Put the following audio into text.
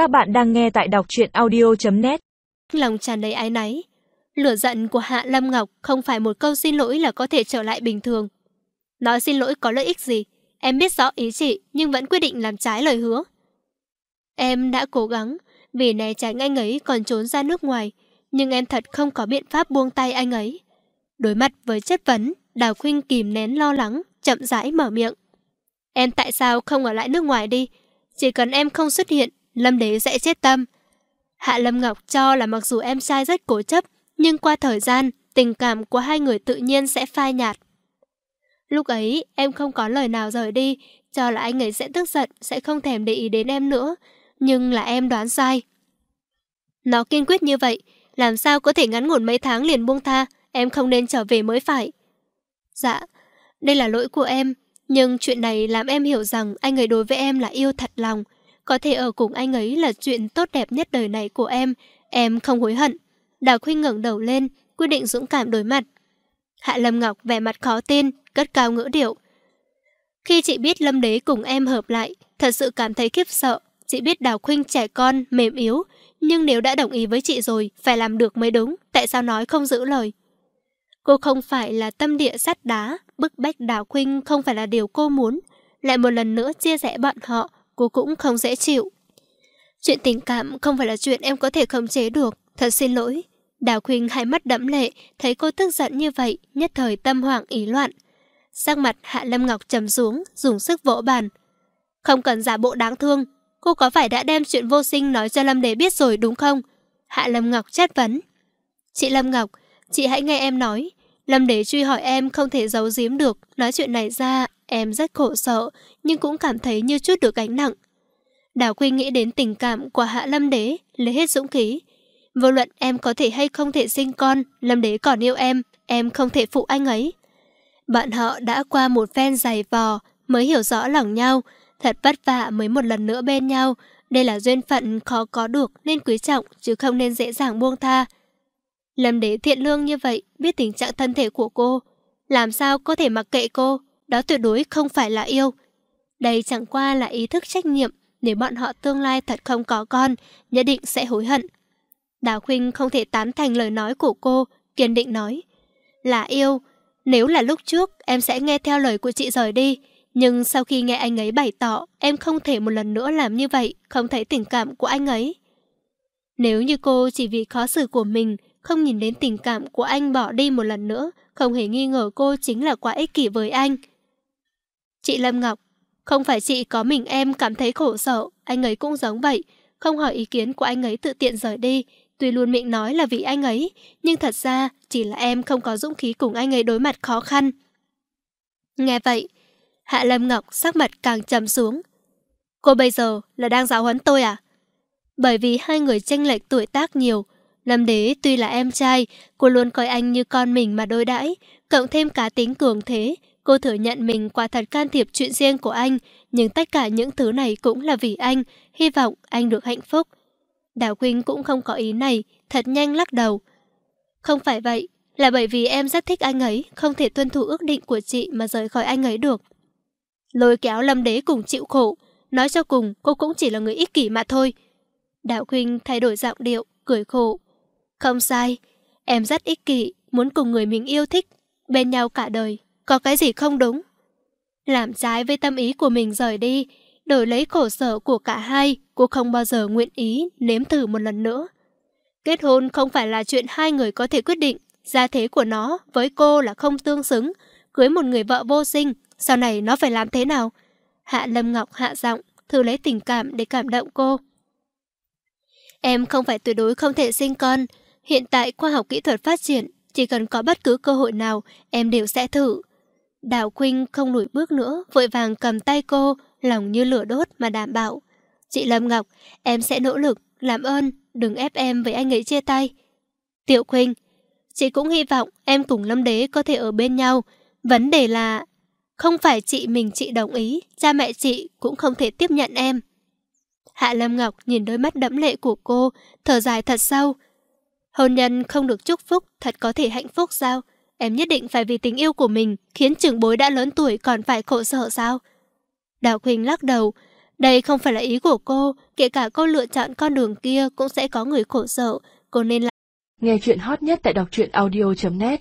Các bạn đang nghe tại đọc truyện audio.net Lòng tràn đầy ái náy. Lửa giận của Hạ Lâm Ngọc không phải một câu xin lỗi là có thể trở lại bình thường. Nói xin lỗi có lợi ích gì? Em biết rõ ý chị nhưng vẫn quyết định làm trái lời hứa. Em đã cố gắng vì né tránh anh ấy còn trốn ra nước ngoài nhưng em thật không có biện pháp buông tay anh ấy. Đối mặt với chất vấn, Đào Khuynh kìm nén lo lắng, chậm rãi mở miệng. Em tại sao không ở lại nước ngoài đi? Chỉ cần em không xuất hiện, Lâm Đế sẽ chết tâm. Hạ Lâm Ngọc cho là mặc dù em trai rất cố chấp, nhưng qua thời gian, tình cảm của hai người tự nhiên sẽ phai nhạt. Lúc ấy, em không có lời nào rời đi, cho là anh ấy sẽ tức giận, sẽ không thèm để ý đến em nữa. Nhưng là em đoán sai. Nó kiên quyết như vậy, làm sao có thể ngắn ngủn mấy tháng liền buông tha, em không nên trở về mới phải. Dạ, đây là lỗi của em, nhưng chuyện này làm em hiểu rằng anh ấy đối với em là yêu thật lòng. Có thể ở cùng anh ấy là chuyện tốt đẹp nhất đời này của em. Em không hối hận. Đào Khuynh ngẩng đầu lên, quyết định dũng cảm đối mặt. Hạ Lâm Ngọc vẻ mặt khó tin, cất cao ngữ điệu. Khi chị biết Lâm Đế cùng em hợp lại, thật sự cảm thấy khiếp sợ. Chị biết Đào Khuynh trẻ con, mềm yếu, nhưng nếu đã đồng ý với chị rồi, phải làm được mới đúng, tại sao nói không giữ lời? Cô không phải là tâm địa sắt đá, bức bách Đào Khuynh không phải là điều cô muốn. Lại một lần nữa chia rẽ bọn họ, cô cũng không dễ chịu. Chuyện tình cảm không phải là chuyện em có thể khống chế được, thật xin lỗi. Đào Khuynh hai mắt đẫm lệ, thấy cô tức giận như vậy, nhất thời tâm hoảng ý loạn. Sắc mặt Hạ Lâm Ngọc trầm xuống, dùng sức vỗ bàn. Không cần giả bộ đáng thương, cô có phải đã đem chuyện vô sinh nói cho Lâm Đế biết rồi đúng không? Hạ Lâm Ngọc chất vấn. Chị Lâm Ngọc, chị hãy nghe em nói. Lâm Đế truy hỏi em không thể giấu giếm được, nói chuyện này ra, em rất khổ sợ, nhưng cũng cảm thấy như chút được gánh nặng. Đào Quy nghĩ đến tình cảm của Hạ Lâm Đế, lấy hết dũng khí. Vô luận em có thể hay không thể sinh con, Lâm Đế còn yêu em, em không thể phụ anh ấy. Bạn họ đã qua một phen dày vò, mới hiểu rõ lòng nhau, thật vất vả mới một lần nữa bên nhau. Đây là duyên phận khó có được nên quý trọng chứ không nên dễ dàng buông tha. Lâm đế thiện lương như vậy, biết tình trạng thân thể của cô. Làm sao có thể mặc kệ cô, đó tuyệt đối không phải là yêu. Đây chẳng qua là ý thức trách nhiệm, nếu bọn họ tương lai thật không có con, nhất định sẽ hối hận. Đào Khuynh không thể tán thành lời nói của cô, kiên định nói. Là yêu, nếu là lúc trước em sẽ nghe theo lời của chị rời đi, nhưng sau khi nghe anh ấy bày tỏ, em không thể một lần nữa làm như vậy, không thấy tình cảm của anh ấy. Nếu như cô chỉ vì khó xử của mình, không nhìn đến tình cảm của anh bỏ đi một lần nữa, không hề nghi ngờ cô chính là quá ích kỷ với anh. Chị Lâm Ngọc, không phải chị có mình em cảm thấy khổ sở, anh ấy cũng giống vậy, không hỏi ý kiến của anh ấy tự tiện rời đi, tuy luôn miệng nói là vì anh ấy, nhưng thật ra chỉ là em không có dũng khí cùng anh ấy đối mặt khó khăn. Nghe vậy, Hạ Lâm Ngọc sắc mặt càng trầm xuống. Cô bây giờ là đang giáo huấn tôi à? Bởi vì hai người tranh lệch tuổi tác nhiều, Lâm Đế tuy là em trai, cô luôn coi anh như con mình mà đối đãi, cộng thêm cá tính cường thế, cô thừa nhận mình quả thật can thiệp chuyện riêng của anh, nhưng tất cả những thứ này cũng là vì anh, hy vọng anh được hạnh phúc. Đào Quynh cũng không có ý này, thật nhanh lắc đầu. Không phải vậy, là bởi vì em rất thích anh ấy, không thể tuân thủ ước định của chị mà rời khỏi anh ấy được. Lôi kéo Lâm Đế cùng chịu khổ, nói cho cùng cô cũng chỉ là người ích kỷ mà thôi. Đạo quỳnh thay đổi giọng điệu, cười khổ. Không sai, em rất ích kỷ, muốn cùng người mình yêu thích, bên nhau cả đời, có cái gì không đúng. Làm trái với tâm ý của mình rời đi, đổi lấy khổ sở của cả hai, cô không bao giờ nguyện ý nếm thử một lần nữa. Kết hôn không phải là chuyện hai người có thể quyết định, gia thế của nó với cô là không tương xứng, cưới một người vợ vô sinh, sau này nó phải làm thế nào? Hạ Lâm Ngọc hạ giọng, thử lấy tình cảm để cảm động cô. Em không phải tuyệt đối không thể sinh con, Hiện tại khoa học kỹ thuật phát triển, chỉ cần có bất cứ cơ hội nào, em đều sẽ thử. Đào Quynh không lùi bước nữa, vội vàng cầm tay cô, lòng như lửa đốt mà đảm bảo. Chị Lâm Ngọc, em sẽ nỗ lực, làm ơn, đừng ép em với anh ấy chia tay. Tiểu Quynh, chị cũng hy vọng em cùng Lâm Đế có thể ở bên nhau. Vấn đề là, không phải chị mình chị đồng ý, cha mẹ chị cũng không thể tiếp nhận em. Hạ Lâm Ngọc nhìn đôi mắt đẫm lệ của cô, thở dài thật sâu, Hôn nhân không được chúc phúc, thật có thể hạnh phúc sao? Em nhất định phải vì tình yêu của mình, khiến trưởng bối đã lớn tuổi còn phải khổ sở sao? Đào Quỳnh lắc đầu, Đây không phải là ý của cô, kể cả cô lựa chọn con đường kia cũng sẽ có người khổ sở, cô nên là... Nghe chuyện hot nhất tại đọc truyện audio.net